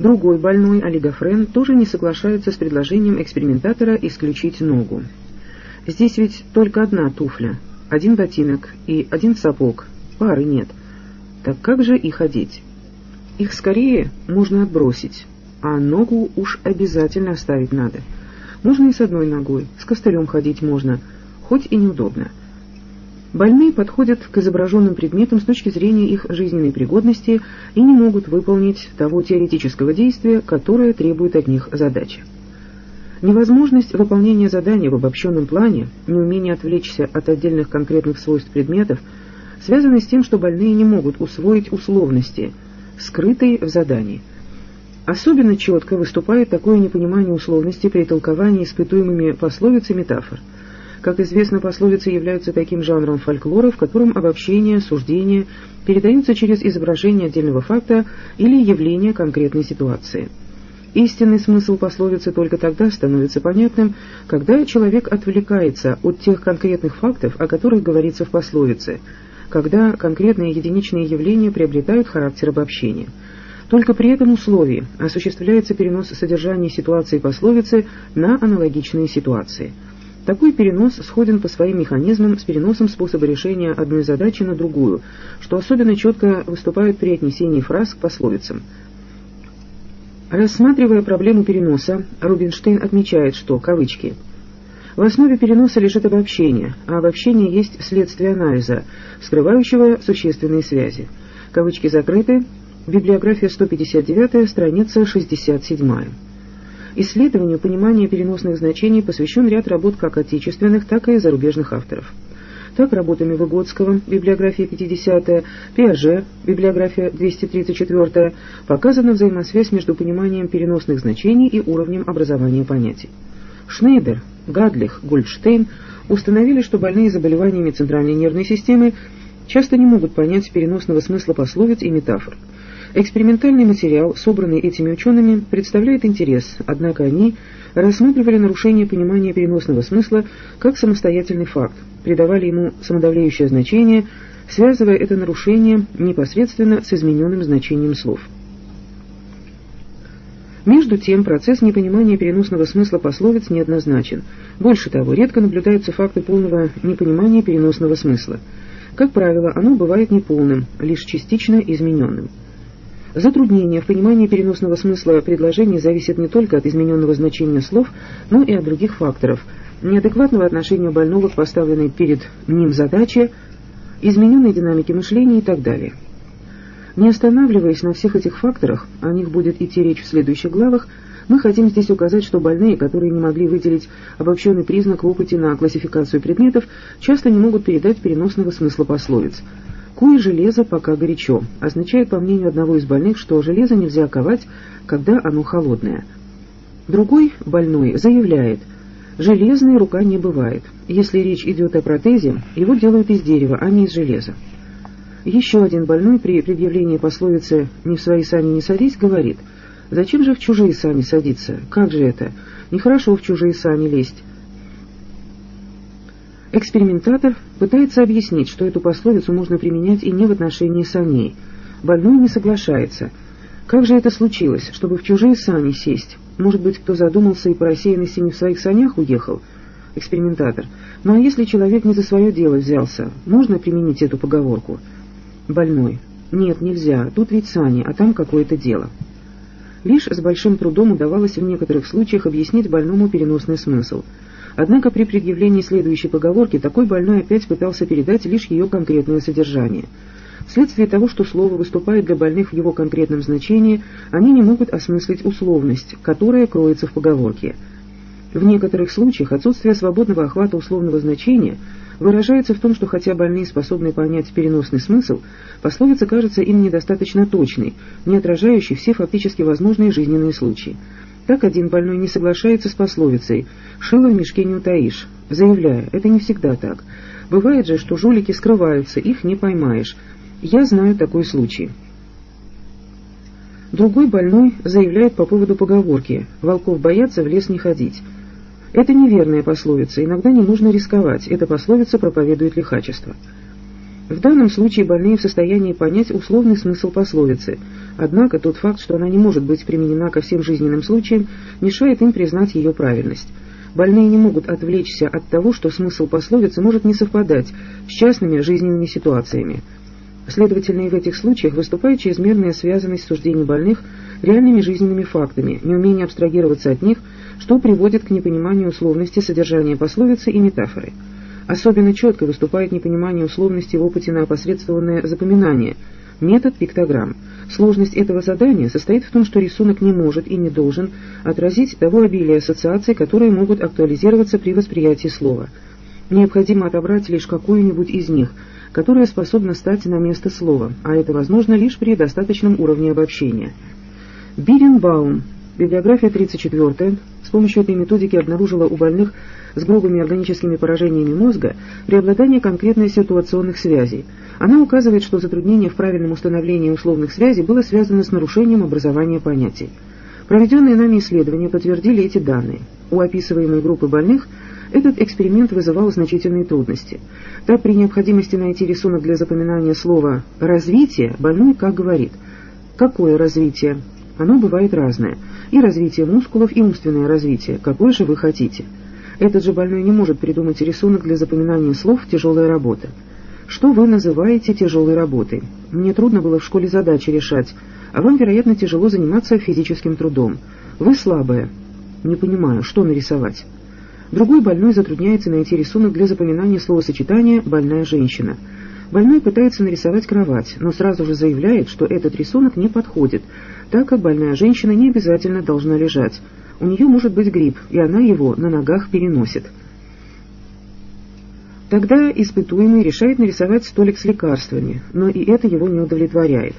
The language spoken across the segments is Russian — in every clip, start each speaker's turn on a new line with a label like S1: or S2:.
S1: Другой больной, олигофрен, тоже не соглашается с предложением экспериментатора исключить ногу. Здесь ведь только одна туфля, один ботинок и один сапог, пары нет. Так как же их одеть? Их скорее можно отбросить, а ногу уж обязательно оставить надо. Можно и с одной ногой, с костылем ходить можно, хоть и неудобно. Больные подходят к изображенным предметам с точки зрения их жизненной пригодности и не могут выполнить того теоретического действия, которое требует от них задача. Невозможность выполнения задания в обобщенном плане, неумение отвлечься от отдельных конкретных свойств предметов, связаны с тем, что больные не могут усвоить условности, скрытые в задании. Особенно четко выступает такое непонимание условности при толковании испытуемыми пословиц и метафор – как известно, пословицы являются таким жанром фольклора, в котором обобщения, суждения передаются через изображение отдельного факта или явления конкретной ситуации. Истинный смысл пословицы только тогда становится понятным, когда человек отвлекается от тех конкретных фактов, о которых говорится в пословице, когда конкретные единичные явления приобретают характер обобщения. Только при этом условии осуществляется перенос содержания ситуации пословицы на аналогичные ситуации – такой перенос сходен по своим механизмам с переносом способа решения одной задачи на другую, что особенно четко выступает при отнесении фраз к пословицам. Рассматривая проблему переноса, Рубинштейн отмечает, что, кавычки, в основе переноса лежит обобщение, а обобщение есть следствие анализа, скрывающего существенные связи. Кавычки закрыты. Библиография 159, страница 67. Исследованию понимания переносных значений посвящен ряд работ как отечественных, так и зарубежных авторов. Так, работами Выгодского, библиография 50 Пиаже, библиография 234 показана взаимосвязь между пониманием переносных значений и уровнем образования понятий. Шнейдер, Гадлих, Гольдштейн установили, что больные заболеваниями центральной нервной системы часто не могут понять переносного смысла пословиц и метафор. Экспериментальный материал, собранный этими учеными, представляет интерес, однако они рассматривали нарушение понимания переносного смысла как самостоятельный факт, придавали ему самодавляющее значение, связывая это нарушение непосредственно с измененным значением слов. Между тем, процесс непонимания переносного смысла пословиц неоднозначен. Больше того, редко наблюдаются факты полного непонимания переносного смысла. Как правило, оно бывает неполным, лишь частично измененным. Затруднение в понимании переносного смысла предложений зависит не только от измененного значения слов, но и от других факторов, неадекватного отношения больного к поставленной перед ним задаче, измененной динамики мышления и так далее. Не останавливаясь на всех этих факторах, о них будет идти речь в следующих главах, мы хотим здесь указать, что больные, которые не могли выделить обобщенный признак в опыте на классификацию предметов, часто не могут передать переносного смысла пословиц – Куй железо пока горячо означает, по мнению одного из больных, что железо нельзя ковать, когда оно холодное. Другой больной заявляет, железной рука не бывает. Если речь идет о протезе, его делают из дерева, а не из железа. Еще один больной при предъявлении пословицы «не в свои сани не садись» говорит, «Зачем же в чужие сани садиться? Как же это? Нехорошо в чужие сани лезть. Экспериментатор пытается объяснить, что эту пословицу можно применять и не в отношении саней. Больной не соглашается. Как же это случилось, чтобы в чужие сани сесть? Может быть, кто задумался и по рассеянности не в своих санях уехал? Экспериментатор. Ну а если человек не за свое дело взялся, можно применить эту поговорку? Больной. Нет, нельзя. Тут ведь сани, а там какое-то дело. Лишь с большим трудом удавалось в некоторых случаях объяснить больному переносный смысл – Однако при предъявлении следующей поговорки такой больной опять пытался передать лишь ее конкретное содержание. Вследствие того, что слово выступает для больных в его конкретном значении, они не могут осмыслить условность, которая кроется в поговорке. В некоторых случаях отсутствие свободного охвата условного значения выражается в том, что хотя больные способны понять переносный смысл, пословица кажется им недостаточно точной, не отражающей все фактически возможные жизненные случаи. Так один больной не соглашается с пословицей «шило в мешке не утаишь», заявляя «это не всегда так. Бывает же, что жулики скрываются, их не поймаешь. Я знаю такой случай». Другой больной заявляет по поводу поговорки «волков боятся, в лес не ходить». Это неверная пословица, иногда не нужно рисковать, эта пословица проповедует лихачество. В данном случае больные в состоянии понять условный смысл пословицы, однако тот факт, что она не может быть применена ко всем жизненным случаям, мешает им признать ее правильность. Больные не могут отвлечься от того, что смысл пословицы может не совпадать с частными жизненными ситуациями. Следовательно, и в этих случаях выступает чрезмерная связанность суждений больных реальными жизненными фактами, неумение абстрагироваться от них, что приводит к непониманию условности содержания пословицы и метафоры. Особенно четко выступает непонимание условности в опыте на опосредствованное запоминание, метод пиктограмм. Сложность этого задания состоит в том, что рисунок не может и не должен отразить того обилия ассоциаций, которые могут актуализироваться при восприятии слова. Необходимо отобрать лишь какую-нибудь из них, которая способна стать на место слова, а это возможно лишь при достаточном уровне обобщения. Биренбаум, библиография 34 с помощью этой методики обнаружила у больных с грубыми органическими поражениями мозга преобладание конкретных ситуационных связей. Она указывает, что затруднение в правильном установлении условных связей было связано с нарушением образования понятий. Проведенные нами исследования подтвердили эти данные. У описываемой группы больных этот эксперимент вызывал значительные трудности. Так, при необходимости найти рисунок для запоминания слова «развитие», больной как говорит «Какое развитие?» Оно бывает разное. И развитие мускулов, и умственное развитие. Какое же вы хотите? Этот же больной не может придумать рисунок для запоминания слов «тяжелая работа». Что вы называете тяжелой работой? Мне трудно было в школе задачи решать, а вам, вероятно, тяжело заниматься физическим трудом. Вы слабая. Не понимаю, что нарисовать? Другой больной затрудняется найти рисунок для запоминания словосочетания «больная женщина». Больной пытается нарисовать кровать, но сразу же заявляет, что этот рисунок не подходит, так как больная женщина не обязательно должна лежать. У нее может быть грипп, и она его на ногах переносит. Тогда испытуемый решает нарисовать столик с лекарствами, но и это его не удовлетворяет.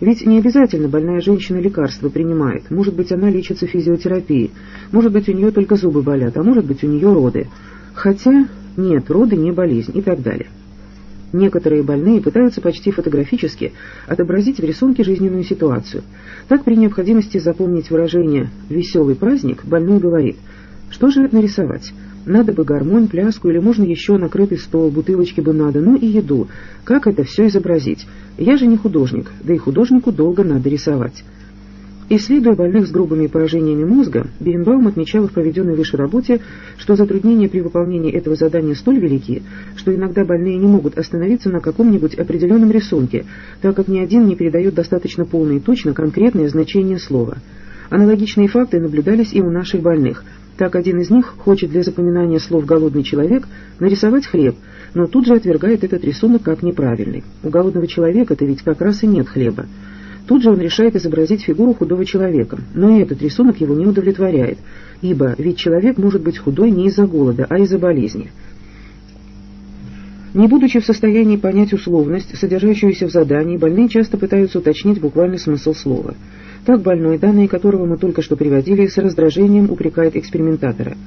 S1: Ведь не обязательно больная женщина лекарства принимает. Может быть, она лечится физиотерапией. Может быть, у нее только зубы болят, а может быть, у нее роды. Хотя нет, роды не болезнь и так далее. Некоторые больные пытаются почти фотографически отобразить в рисунке жизненную ситуацию. Так, при необходимости запомнить выражение «веселый праздник», больной говорит «Что же нарисовать? Надо бы гармонь, пляску или можно еще накрытый стол, бутылочки бы надо, ну и еду. Как это все изобразить? Я же не художник, да и художнику долго надо рисовать». Исследуя больных с грубыми поражениями мозга, Биренбаум отмечал в проведенной выше работе, что затруднения при выполнении этого задания столь велики, что иногда больные не могут остановиться на каком-нибудь определенном рисунке, так как ни один не передает достаточно полно и точно конкретное значение слова. Аналогичные факты наблюдались и у наших больных. Так один из них хочет для запоминания слов «голодный человек» нарисовать хлеб, но тут же отвергает этот рисунок как неправильный. У голодного человека-то ведь как раз и нет хлеба. Тут же он решает изобразить фигуру худого человека, но и этот рисунок его не удовлетворяет, ибо ведь человек может быть худой не из-за голода, а из-за болезни. Не будучи в состоянии понять условность, содержащуюся в задании, больные часто пытаются уточнить буквальный смысл слова. Так больной, данные которого мы только что приводили, с раздражением упрекает экспериментатора.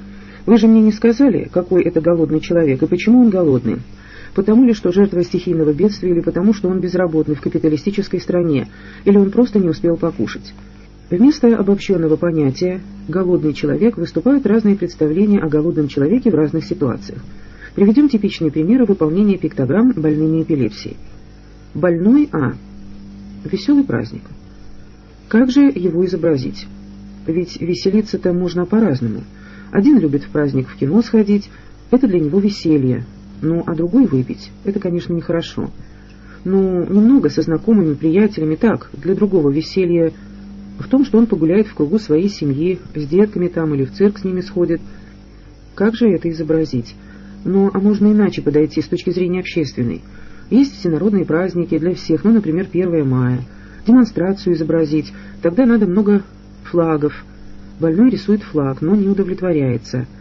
S1: «Вы же мне не сказали, какой это голодный человек и почему он голодный?» Потому ли, что жертва стихийного бедствия, или потому, что он безработный в капиталистической стране, или он просто не успел покушать. Вместо обобщенного понятия «голодный человек» выступают разные представления о голодном человеке в разных ситуациях. Приведем типичные примеры выполнения пиктограмм больными эпилепсией. Больной А. Веселый праздник. Как же его изобразить? Ведь веселиться-то можно по-разному. Один любит в праздник в кино сходить, это для него веселье, ну, а другой выпить — это, конечно, нехорошо. Ну, немного со знакомыми, приятелями, так, для другого веселья в том, что он погуляет в кругу своей семьи, с детками там или в цирк с ними сходит. Как же это изобразить? Ну, а можно иначе подойти с точки зрения общественной. Есть всенародные праздники для всех, ну, например, 1 мая. Демонстрацию изобразить, тогда надо много флагов. Больной рисует флаг, но не удовлетворяется –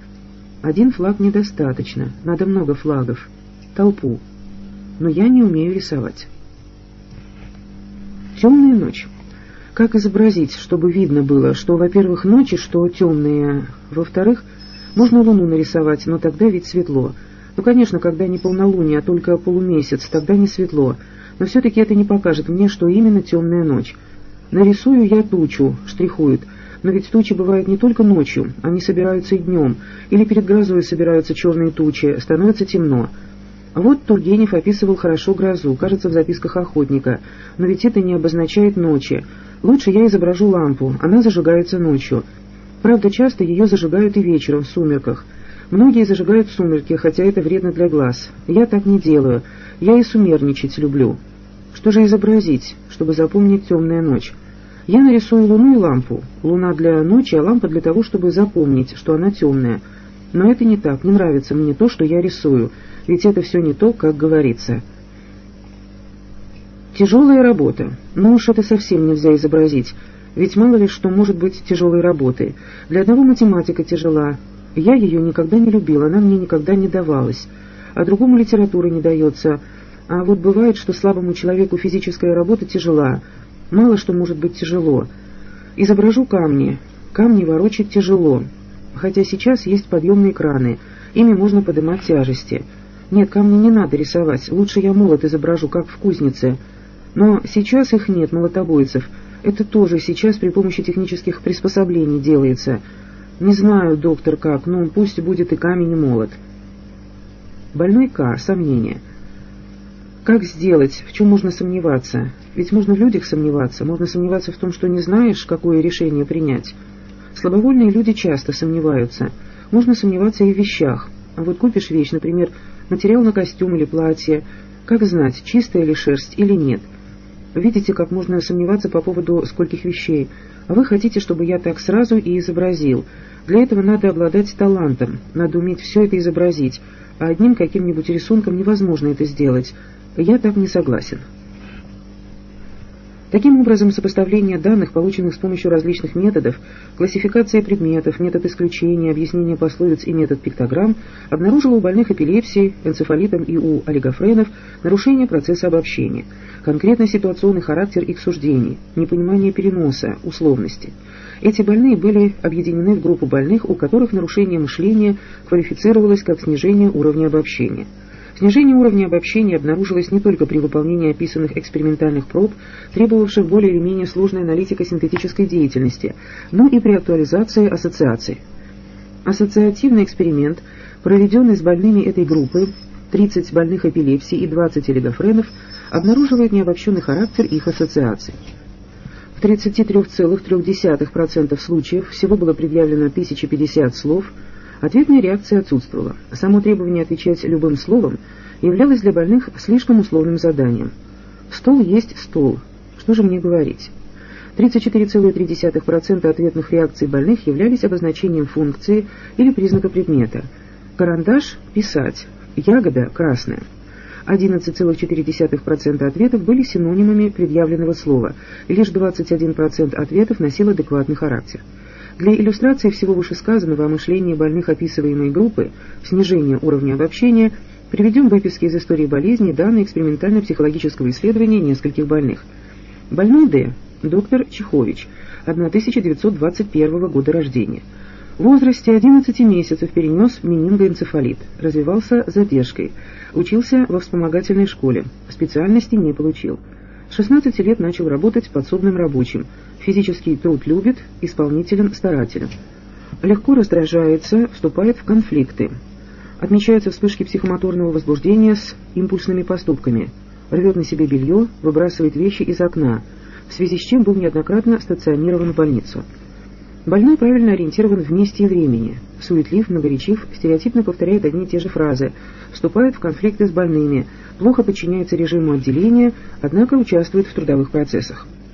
S1: один флаг недостаточно, надо много флагов. Толпу. Но я не умею рисовать. Темная ночь. Как изобразить, чтобы видно было, что, во-первых, ночи, что темные, во-вторых, можно луну нарисовать, но тогда ведь светло. Ну, конечно, когда не полнолуние, а только полумесяц, тогда не светло. Но все-таки это не покажет мне, что именно темная ночь. Нарисую я тучу, штрихует, но ведь тучи бывают не только ночью, они собираются и днем, или перед грозой собираются черные тучи, становится темно. Вот Тургенев описывал хорошо грозу, кажется, в записках охотника. Но ведь это не обозначает ночи. Лучше я изображу лампу, она зажигается ночью. Правда, часто ее зажигают и вечером, в сумерках. Многие зажигают сумерки, хотя это вредно для глаз. Я так не делаю. Я и сумерничать люблю. Что же изобразить, чтобы запомнить темная ночь? Я нарисую луну и лампу. Луна для ночи, а лампа для того, чтобы запомнить, что она темная. Но это не так, не нравится мне то, что я рисую, ведь это все не то, как говорится. Тяжелая работа. Ну уж это совсем нельзя изобразить, ведь мало ли что может быть тяжелой работой. Для одного математика тяжела. Я ее никогда не любила, она мне никогда не давалась. А другому литература не дается. А вот бывает, что слабому человеку физическая работа тяжела. Мало что может быть тяжело. Изображу камни. Камни ворочать тяжело хотя сейчас есть подъемные краны, ими можно поднимать тяжести. Нет, камни не надо рисовать, лучше я молот изображу, как в кузнице. Но сейчас их нет, молотобойцев. Это тоже сейчас при помощи технических приспособлений делается. Не знаю, доктор, как, но пусть будет и камень, и молот. Больной К. Сомнения. Как сделать? В чем можно сомневаться? Ведь можно в людях сомневаться, можно сомневаться в том, что не знаешь, какое решение принять. Слабовольные люди часто сомневаются. Можно сомневаться и в вещах. А вот купишь вещь, например, материал на костюм или платье, как знать, чистая ли шерсть или нет. Видите, как можно сомневаться по поводу скольких вещей. А вы хотите, чтобы я так сразу и изобразил. Для этого надо обладать талантом, надо уметь все это изобразить, а одним каким-нибудь рисунком невозможно это сделать. Я так не согласен. Таким образом, сопоставление данных, полученных с помощью различных методов, классификация предметов, метод исключения, объяснение пословиц и метод пиктограмм, обнаружило у больных эпилепсией, энцефалитом и у олигофренов нарушение процесса обобщения, конкретно ситуационный характер их суждений, непонимание переноса, условности. Эти больные были объединены в группу больных, у которых нарушение мышления квалифицировалось как снижение уровня обобщения. Снижение уровня обобщения обнаружилось не только при выполнении описанных экспериментальных проб, требовавших более или менее сложной аналитико-синтетической деятельности, но и при актуализации ассоциаций. Ассоциативный эксперимент, проведенный с больными этой группы, 30 больных эпилепсией и 20 олигофренов, обнаруживает необобщенный характер их ассоциаций. В 33,3% случаев всего было предъявлено 1050 слов – Ответная реакция отсутствовала. Само требование отвечать любым словом являлось для больных слишком условным заданием. Стол есть стол. Что же мне говорить? 34,3% ответных реакций больных являлись обозначением функции или признака предмета. Карандаш – писать, ягода – красная. 11,4% ответов были синонимами предъявленного слова, и лишь 21% ответов носил адекватный характер. Для иллюстрации всего вышесказанного о мышлении больных описываемой группы, снижения уровня обобщения, приведем выписки из истории болезни, данные экспериментально-психологического исследования нескольких больных. Больной Д. Доктор Чехович, 1921 года рождения. В возрасте 11 месяцев перенес менингоэнцефалит, развивался задержкой, учился во вспомогательной школе, специальности не получил. С 16 лет начал работать подсобным рабочим – Физический труд любит, исполнителен, старателен. Легко раздражается, вступает в конфликты. Отмечаются вспышки психомоторного возбуждения с импульсными поступками. Рвет на себе белье, выбрасывает вещи из окна, в связи с чем был неоднократно стационирован в больницу. Больной правильно ориентирован в месте и времени, суетлив, многоречив, стереотипно повторяет одни и те же фразы, вступает в конфликты с больными, плохо подчиняется режиму отделения, однако участвует в трудовых процессах.